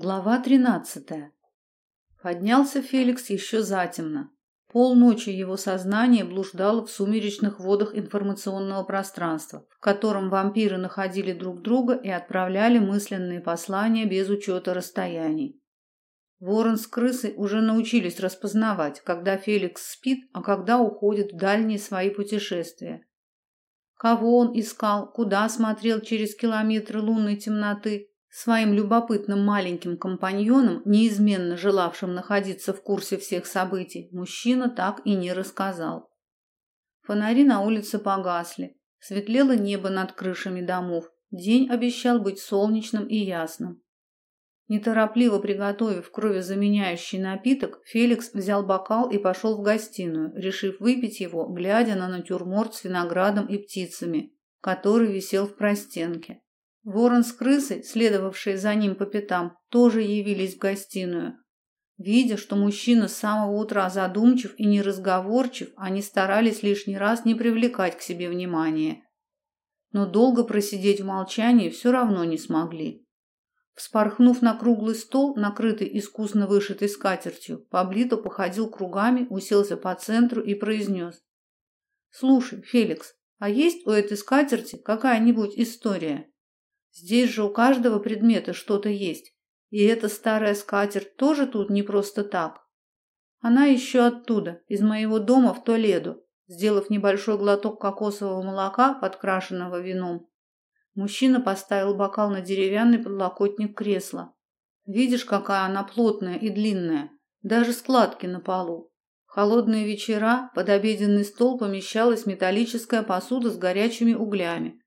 Глава тринадцатая. Поднялся Феликс еще затемно. Полночи его сознание блуждало в сумеречных водах информационного пространства, в котором вампиры находили друг друга и отправляли мысленные послания без учета расстояний. Ворон с крысой уже научились распознавать, когда Феликс спит, а когда уходит в дальние свои путешествия. Кого он искал, куда смотрел через километры лунной темноты, Своим любопытным маленьким компаньонам, неизменно желавшим находиться в курсе всех событий, мужчина так и не рассказал. Фонари на улице погасли, светлело небо над крышами домов, день обещал быть солнечным и ясным. Неторопливо приготовив кровезаменяющий напиток, Феликс взял бокал и пошел в гостиную, решив выпить его, глядя на натюрморт с виноградом и птицами, который висел в простенке. Ворон с крысой, следовавшие за ним по пятам, тоже явились в гостиную. Видя, что мужчина с самого утра задумчив и неразговорчив, они старались лишний раз не привлекать к себе внимания. Но долго просидеть в молчании все равно не смогли. Вспорхнув на круглый стол, накрытый искусно вышитой скатертью, Паблито походил кругами, уселся по центру и произнес. «Слушай, Феликс, а есть у этой скатерти какая-нибудь история?» Здесь же у каждого предмета что-то есть. И эта старая скатерть тоже тут не просто так. Она еще оттуда, из моего дома в Толедо, сделав небольшой глоток кокосового молока, подкрашенного вином. Мужчина поставил бокал на деревянный подлокотник кресла. Видишь, какая она плотная и длинная, даже складки на полу. Холодные вечера под обеденный стол помещалась металлическая посуда с горячими углями,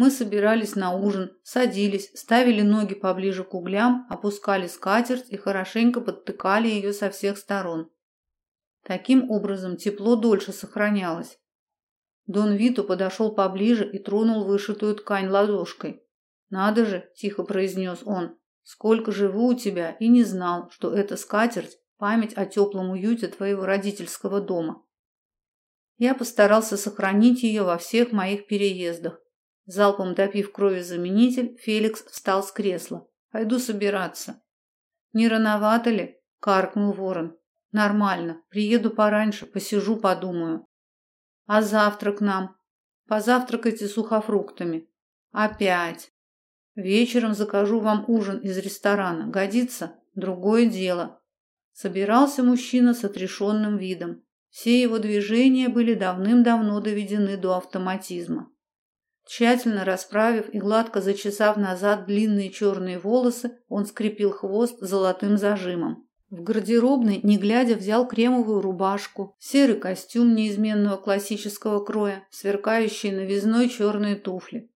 мы собирались на ужин, садились, ставили ноги поближе к углям, опускали скатерть и хорошенько подтыкали ее со всех сторон. Таким образом тепло дольше сохранялось. Дон Виту подошел поближе и тронул вышитую ткань ладошкой. «Надо же!» – тихо произнес он. «Сколько живу у тебя и не знал, что эта скатерть – память о теплом уюте твоего родительского дома». Я постарался сохранить ее во всех моих переездах, Залпом допив крови заменитель, Феликс встал с кресла. «Пойду собираться». «Не рановато ли?» – каркнул ворон. «Нормально. Приеду пораньше, посижу, подумаю». «А завтрак нам?» «Позавтракайте сухофруктами». «Опять?» «Вечером закажу вам ужин из ресторана. Годится?» «Другое дело». Собирался мужчина с отрешенным видом. Все его движения были давным-давно доведены до автоматизма. Тщательно расправив и гладко зачесав назад длинные черные волосы, он скрепил хвост золотым зажимом. В гардеробной, не глядя, взял кремовую рубашку, серый костюм неизменного классического кроя, сверкающие новизной черные туфли.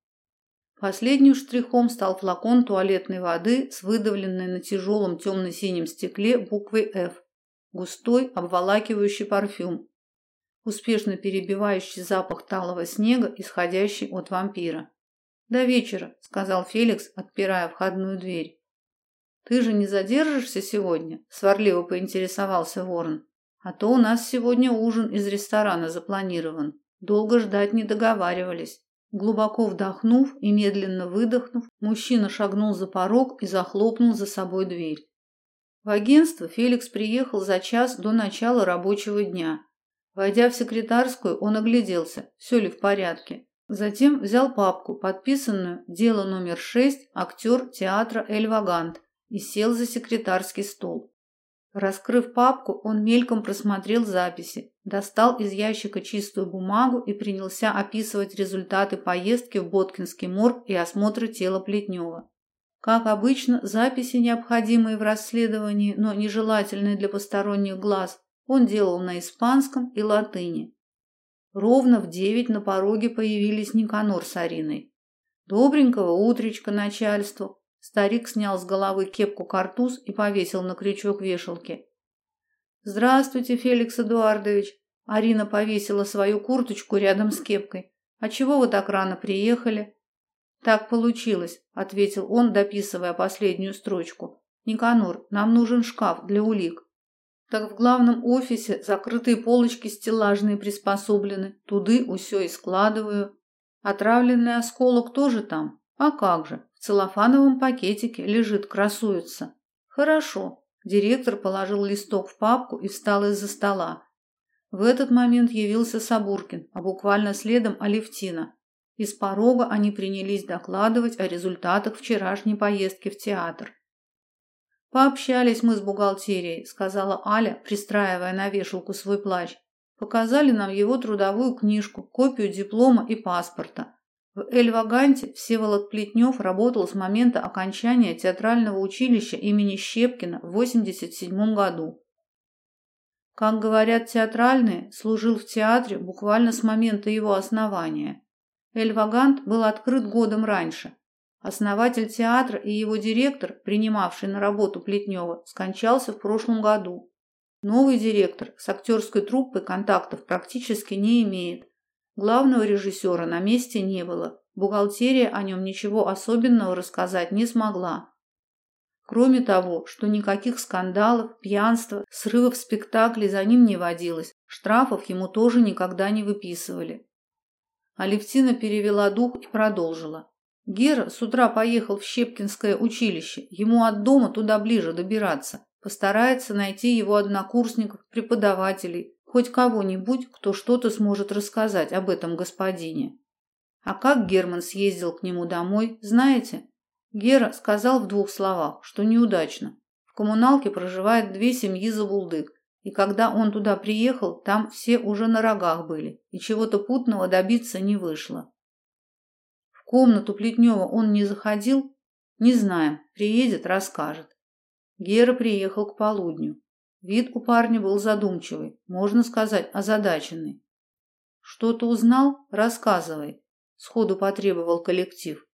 Последним штрихом стал флакон туалетной воды с выдавленной на тяжелом темно-синем стекле буквой «Ф». Густой, обволакивающий парфюм, успешно перебивающий запах талого снега, исходящий от вампира. «До вечера», — сказал Феликс, отпирая входную дверь. «Ты же не задержишься сегодня?» — сварливо поинтересовался Ворон. «А то у нас сегодня ужин из ресторана запланирован. Долго ждать не договаривались». Глубоко вдохнув и медленно выдохнув, мужчина шагнул за порог и захлопнул за собой дверь. В агентство Феликс приехал за час до начала рабочего дня Войдя в секретарскую, он огляделся, все ли в порядке. Затем взял папку, подписанную «Дело номер шесть, актер театра Эль Вагант» и сел за секретарский стол. Раскрыв папку, он мельком просмотрел записи, достал из ящика чистую бумагу и принялся описывать результаты поездки в Боткинский морг и осмотра тела Плетнева. Как обычно, записи, необходимые в расследовании, но нежелательные для посторонних глаз, он делал на испанском и латыни. Ровно в девять на пороге появились Никанор с Ариной. Добренького утречка начальству. Старик снял с головы кепку-картуз и повесил на крючок вешалки. «Здравствуйте, Феликс Эдуардович!» Арина повесила свою курточку рядом с кепкой. «А чего вы так рано приехали?» «Так получилось», — ответил он, дописывая последнюю строчку. «Никанор, нам нужен шкаф для улик. Так в главном офисе закрытые полочки стеллажные приспособлены, туды усё и складываю. Отравленный осколок тоже там. А как же? В целлофановом пакетике лежит, красуется. Хорошо. Директор положил листок в папку и встал из-за стола. В этот момент явился Сабуркин, а буквально следом Алевтина. Из порога они принялись докладывать о результатах вчерашней поездки в театр. Пообщались мы с бухгалтерией, сказала Аля, пристраивая на вешалку свой плащ. Показали нам его трудовую книжку, копию диплома и паспорта. В Эльваганте Всеволод Плетнев работал с момента окончания театрального училища имени Щепкина в 87 году. Как говорят театральные, служил в театре буквально с момента его основания. Эльвагант был открыт годом раньше. Основатель театра и его директор, принимавший на работу Плетнева, скончался в прошлом году. Новый директор с актерской труппой контактов практически не имеет. Главного режиссера на месте не было. Бухгалтерия о нем ничего особенного рассказать не смогла. Кроме того, что никаких скандалов, пьянства, срывов спектаклей за ним не водилось, штрафов ему тоже никогда не выписывали. Алевтина перевела дух и продолжила. Гера с утра поехал в Щепкинское училище. Ему от дома туда ближе добираться. Постарается найти его однокурсников, преподавателей, хоть кого-нибудь, кто что-то сможет рассказать об этом господине. А как Герман съездил к нему домой, знаете? Гера сказал в двух словах, что неудачно. В коммуналке проживает две семьи забулдык, и когда он туда приехал, там все уже на рогах были, и чего-то путного добиться не вышло. Комнату Плетнева он не заходил? Не знаем, приедет, расскажет. Гера приехал к полудню. Вид у парня был задумчивый, можно сказать, озадаченный. Что-то узнал? Рассказывай, сходу потребовал коллектив.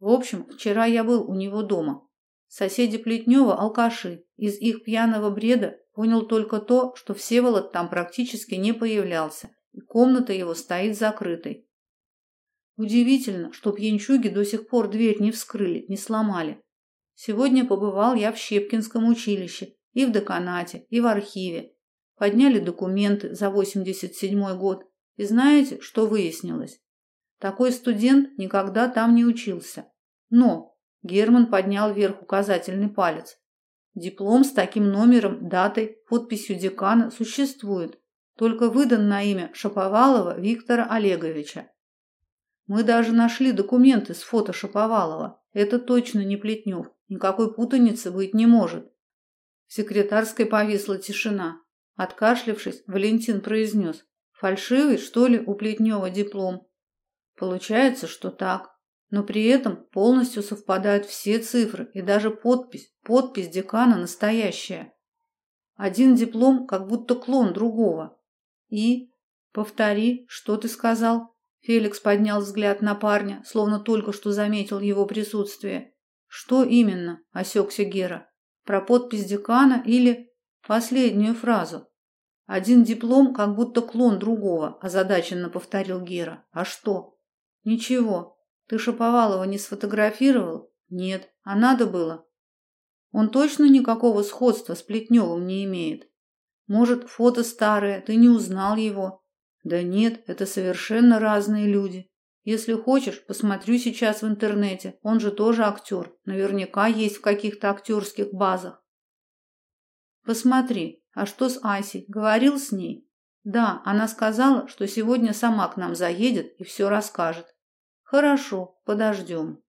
В общем, вчера я был у него дома. Соседи Плетнева алкаши. Из их пьяного бреда понял только то, что Всеволод там практически не появлялся, и комната его стоит закрытой. Удивительно, что пьянчуги до сих пор дверь не вскрыли, не сломали. Сегодня побывал я в Щепкинском училище и в деканате, и в архиве. Подняли документы за 87 год. И знаете, что выяснилось? Такой студент никогда там не учился. Но Герман поднял вверх указательный палец. Диплом с таким номером, датой, подписью декана существует, только выдан на имя Шаповалова Виктора Олеговича. Мы даже нашли документы с фото Шаповалова. Это точно не Плетнев. Никакой путаницы быть не может. В секретарской повисла тишина. Откашлившись, Валентин произнес. Фальшивый, что ли, у Плетнева диплом? Получается, что так. Но при этом полностью совпадают все цифры и даже подпись. Подпись декана настоящая. Один диплом как будто клон другого. И... Повтори, что ты сказал? Феликс поднял взгляд на парня, словно только что заметил его присутствие. Что именно? Осекся Гера. Про подпись декана или последнюю фразу? Один диплом как будто клон другого, озадаченно повторил Гера. А что? Ничего. Ты Шаповалова не сфотографировал? Нет. А надо было? Он точно никакого сходства с Плетневым не имеет. Может, фото старое, ты не узнал его? Да нет, это совершенно разные люди. Если хочешь, посмотрю сейчас в интернете. Он же тоже актер. Наверняка есть в каких-то актерских базах. Посмотри. А что с Асей? Говорил с ней? Да, она сказала, что сегодня сама к нам заедет и все расскажет. Хорошо, подождем.